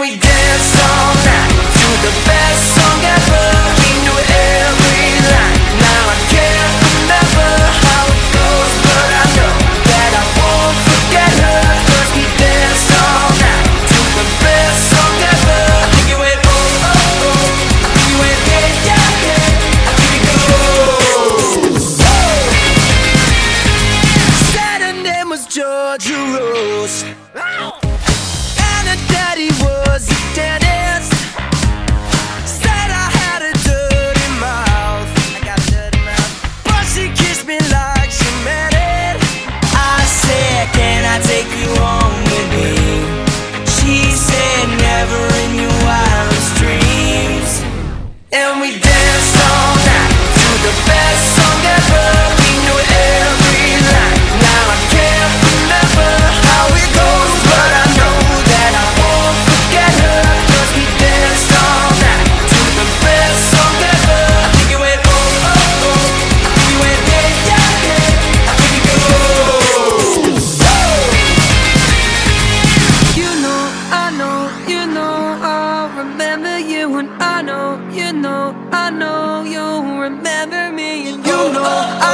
we danced all night to the best song ever. Every. Now I can't remember how it goes, but I know that I won't forget her. Cause we danced all night to the best song ever. I think went oh oh oh. I think went yeah yeah yeah. I think Said her name was Georgia Rose. Ow daddy was a daddy. I know you'll remember me and you know I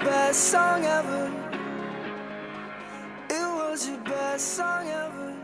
best song ever. It was your best song ever.